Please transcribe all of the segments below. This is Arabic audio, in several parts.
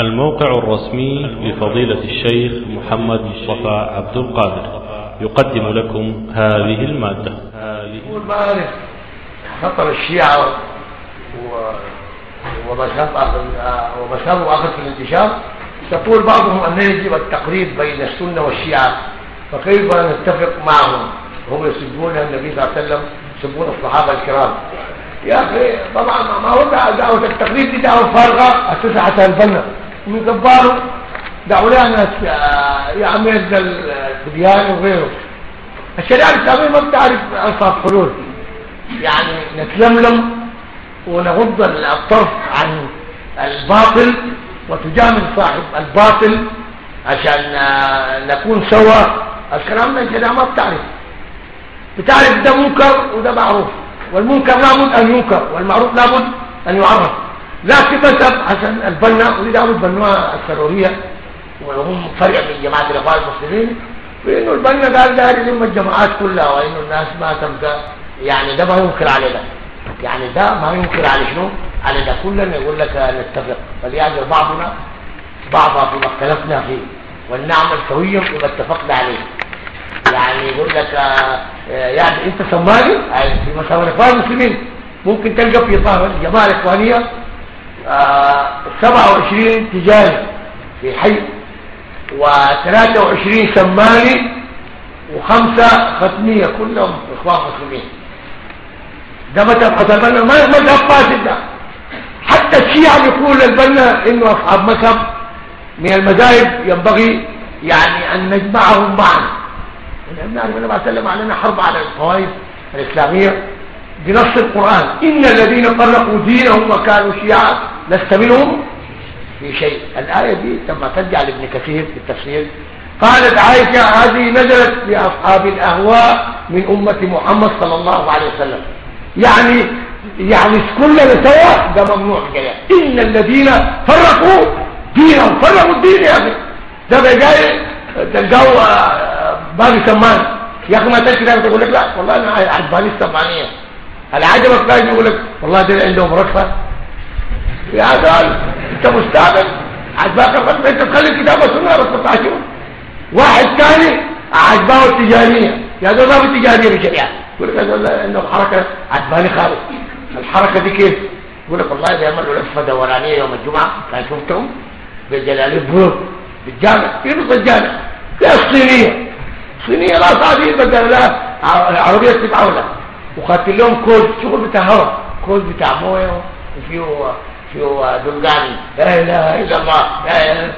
الموقع الرسمي لفضيلة الشيخ محمد مصطفى عبد القادر. يقدم لكم هذه المادة. يقول ما أعرف خطر الشيعة و- ومشهد ومشهد آخر في الانتشار. تقول بعضهم أن يجب التقريب بين السنة والشيعة. فكيف نتفق معهم؟ هم يسبون النبي صلى الله عليه وسلم يسبون الصحابة الكرام. يا أخي طبعا ما هو دعوة التقريب دعوة فارغة أسسها حتى البنا. كباره دعوا لها ناس يعمل التبيان وغيره. الشريعة الإسلامية ما بتعرف ألفاظ حلول. يعني نتلملم ونغض الطرف عن الباطل وتجامل صاحب الباطل عشان نكون سوا. الكلام ده الشريعة ما بتعرف. بتعرف ده منكر وده معروف والمنكر لابد أن ينكر والمعروف لابد أن يعرف. لكن مذهب حسن البنا ودي دعوة بنوها السرورية وهم فرع من جماعة الإخوان المسلمين بأنه البنا قال ده يلم الجماعات كلها وإنه الناس ما تبقى يعني ده ما ينكر على ده. يعني ده ما ينكر على شنو؟ على ده كلنا يقول لك نتفق. فليعجل بعضنا بعضا فيما اختلفنا فيه. ولنعمل سويا فيما اتفقنا عليه. يعني يقول لك يعني أنت سماني؟ في مساوى الأخوان المسلمين. ممكن تلقى في طاقة الجماعة الإخوانية 27 تجاري في حي و23 سماني وخمسة ختمية كلهم إخوان مسلمين. ده حسن البنا ما مذهب فاسد ده حتى الشيعة بيقول للبنا إنه أصحاب مذهب. من المذاهب ينبغي يعني أن نجمعهم معا. لأن النبي صلى الله عليه وسلم حرب على الطوائف الإسلامية بنص القرآن. إن الذين فرقوا دينهم وكانوا شيعا. لست منهم في شيء. الآية دي لما ترجع لابن كثير في التفسير قالت عائشة هذه نزلت لاصحاب الأهواء من أمة محمد صلى الله عليه وسلم. يعني يعني كلنا سوا ده ممنوع الكلام إن الذين فرقوا دينهم. فرقوا الدين يا أخي. ده جاي تلقاه بابي سمان يا أخي ما تكفي تقول لك لا. والله أنا عجباني السمانيه العجبك لا يقول لك والله ده عندهم ركفه قال انت مستعبد عجباك الركفه انت تخلي الكتاب والسنة بس شنو واحد ثاني عجباه التجاريه يا ده ما في تجاريه يقول لك والله إنه حركه عجباني خالص. الحركة دي كيف؟ يقول لك والله بيعملوا لفه دورانية يوم الجمعة كان شفتهم بالجلاليه بروك بالجامع يربط الجامع في الصينية. صينية لا صعبين بدل لا عربية لها وخدت لهم كود شغل بتاع هواء كود بتاع موية وفيه فيه دلقاني. لا إله إلا الله. لا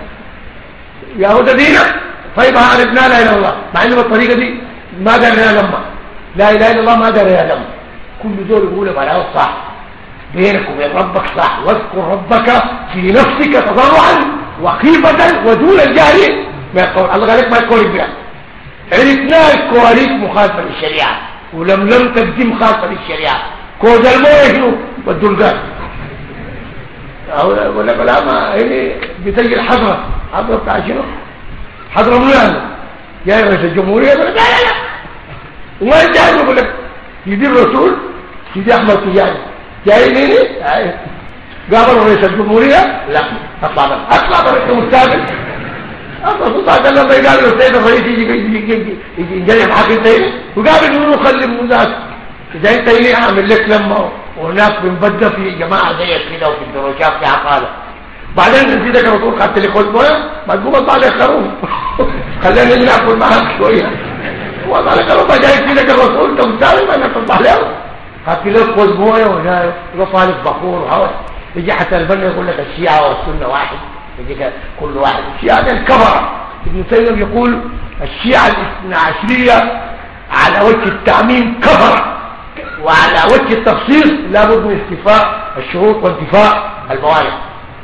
يا هو ده دينك طيب عرفنا لا إله إلا الله. مع إنه بالطريقة دي ما قدرنا لما. لا إله إلا الله ما قدر لما. كل دول يقولوا على صح بينك وبين ربك صح. واذكر ربك في نفسك تضرعا وخيفة ودون الجهل ما يقول الله قال لك ما يقول بها عرفنا الكوارث مخالفة للشريعة. ولم لم تقدم مخالفة للشريعة. كوز المويه شنو؟ والدلقان ولا بلا ما هي بتجي الحضرة. حضرة بتاع شنو؟ حضرة منو جاي رئيس الجمهورية يقول لا لا لا. وما جاي؟ يقول لك يدير الرسول سيدي أحمد تجاري. جاي ليه قابل رئيس الجمهورية. لا أطلع بره. أطلع بره مستقبل الرسول صلى الله عليه وسلم قال له السيد الرئيس يجي يجي يجي يجي حاكم تاني وقابل يقول خلي من ذاك اذا انت ليه أعمل لك لما وهناك بنبدا في جماعة زيك كده وفي الدروشات في عقالة. بعدين نسيتك الرسول خدت لي خد مويه ما تقوم أطلع لي خروف. خلينا نجي ناكل معاك شوية. والله لك الله جاي يسيدك الرسول. أنت مستعجل ما أنك تطلع له خدت لك خد مويه وجاي طالب بخور وهوس يجي حتى البنا يقول لك الشيعة والسنة واحد. يجي كل واحد. الشيعة ده الكفرة. ابن تيمية يقول الشيعة الاثنى عشرية على وجه التعميم كفرة. وعلى وجه التفصيل لابد من استيفاء الشروط وانتفاء الموانع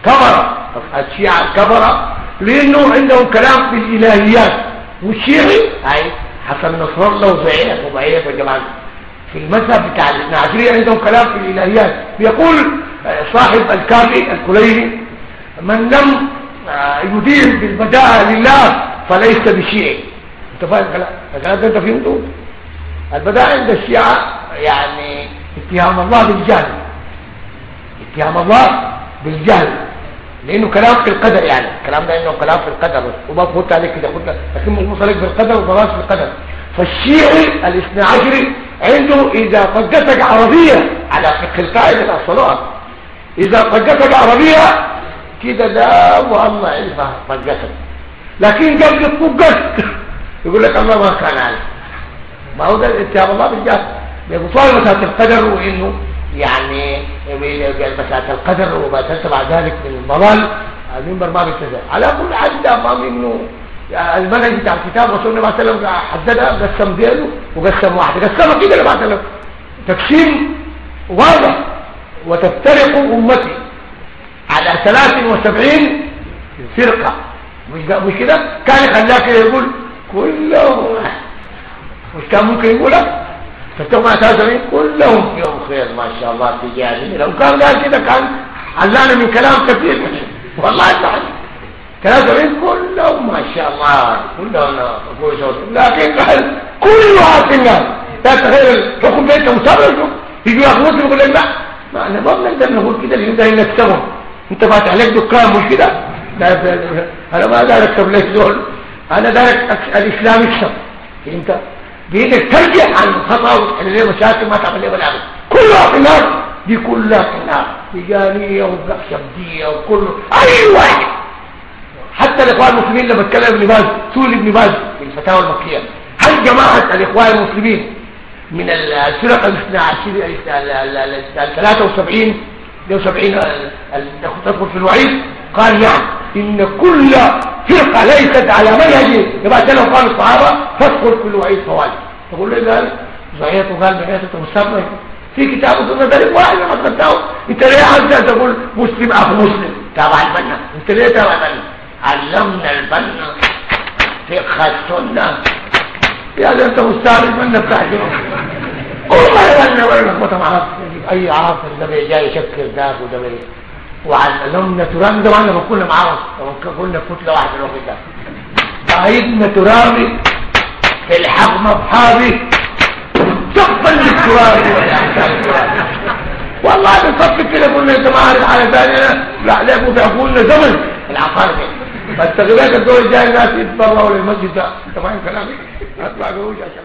كفرة الشيعة الكفرة لأنه عندهم كلام في الإلهيات. والشيعي هاي حسن نصر الله وزعيق وبعيق وجماعة في المذهب بتاع الاثنى عشرية عندهم كلام في الإلهيات. بيقول صاحب الكافي الكليني من لم يدير بالبداء لله فليس بشيعي. أنت فاهم الكلام ده أنت فهمته؟ البداء عند الشيعة يعني اتهام الله بالجهل. اتهام الله بالجهل. لأنه كلام في القدر يعني. الكلام ده إنه كلام في القدر. وما قلت عليك كده. قلت لكن مش مصالح في القدر وضلال في القدر. فالشيعي الاثنى عشري عنده إذا طقتك عربية على فقه القاعدة الصلاة. إذا طقتك عربية كده ده والله علمها طقتك لكن قبل الطقت يقول لك الله ما كان عارف ما هو ده اتياب الله بالجهل. بيبطال مسألة القدر وإنه يعني مسألة القدر وما تتبع ذلك من الضلال. المنبر ما بيتزل على كل حال ده ما منه المنهج بتاع الكتاب رسول الله صلى الله عليه وسلم حددها قسم دينه وقسم واحد. قسمها كده اللي بعد تقسيم واضح وتفترق أمتي على 73 فرقة. مش كده؟ كان كده يقول كلهم. مش كان ممكن يقولها؟ فتهم 73 كلهم يوم خير ما شاء الله تجاري لو كان قال كده كان علقنا من كلام كثير. والله كلام جميل كلهم ما شاء الله. كلهم كويسون لكن قال كلها في النار لا تغير الحكم بيت مسرج يجي ياخذ يقول لك لا ما أنا ما بنقدر نقول كده لأن ده نكسبهم أنت فاتح عليك دكان مش كده؟ أنا ما دارك اكسب لك دول أنا دارك الإسلام يكسب. انت بايدك ترجع عن الخطأ وتحل ليه مشاكل ما تعمل ليه بالعمل كلها في دي كلها في تجارية وشبديه وكله. أي واحد. حتى الإخوان المسلمين لما اتكلم ابن باز سول ابن باز في الفتاوى المكية. هل جماعة الإخوان المسلمين من الفرق ال 73 72 تدخل في الوعيد؟ قال نعم. إن كل فرقة ليست على منهج يبقى لو قال الصحابة تدخل في الوعيد فوائد. تقول له قال زعيته قال بحيث مسمى في كتاب سنه ذلك واحد ما قدمته أنت ليه عايز تقول مسلم اخو مسلم؟ تابع البنا. أنت ليه تابع البنا؟ علمنا البنا. فقه السنة. يا ده أنت مستعد البنا بتاعته والله يبنى ولا لخبطه معاك أي عاصر ده جاي يشكل ذاك وده بي وعلمنا ترامي. ده معنا كنا معاهم كنا كتلة واحدة الوقت ده قايدنا ترامي في الحق مصحابي صفا للتراب والله بنصفي كده قلنا ما عارف على بالنا لا لا بيقولنا زمن العقارب. فالتغييرات الدول الجاي الناس يتبرعوا للمسجد ده. انت فاهم كلامي. أطلع جوج عشان